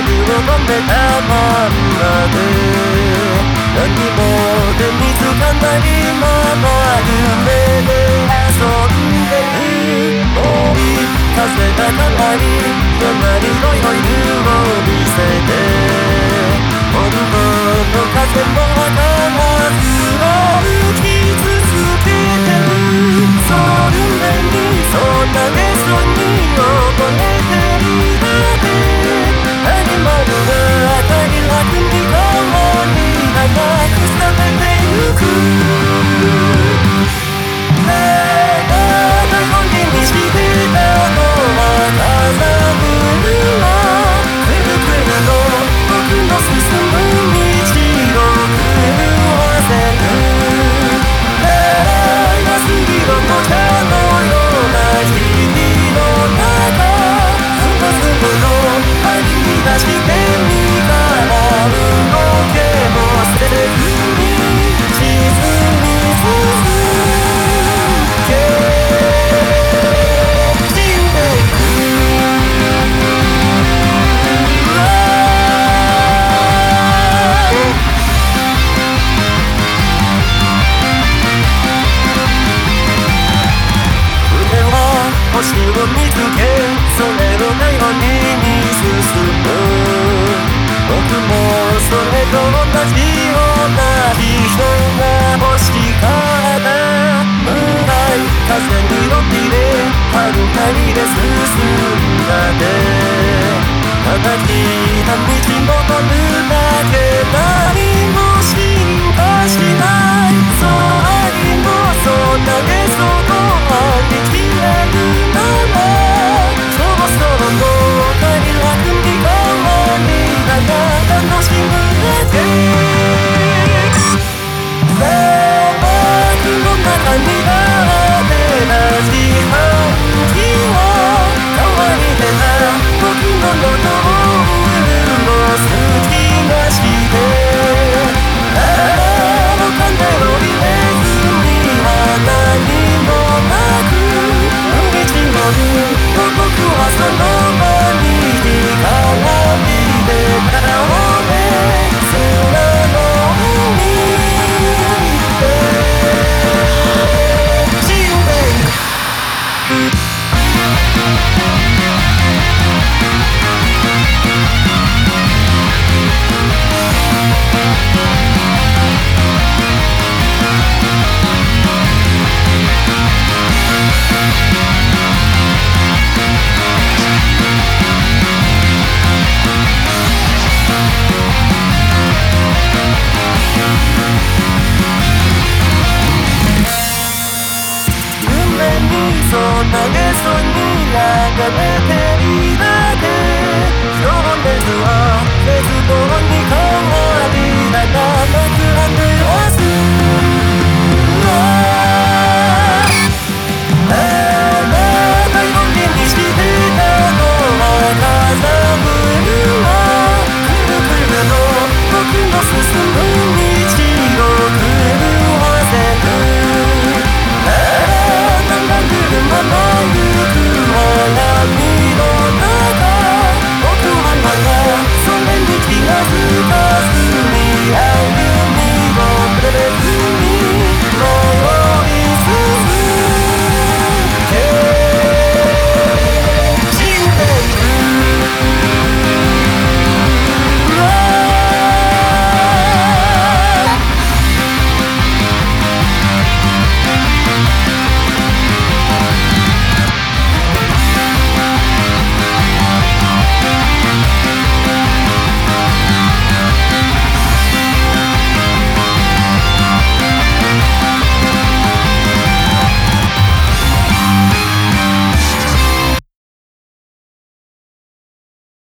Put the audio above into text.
자유로 건데 다 만나네 넌네 모든 미숙한 날 이만하길래 星を見つけそれのないように進む僕もそれと同じような人が欲しかった無い風に乗ってはるかにで。進んだねただ来た道戻るだけだ Ez du mira gabete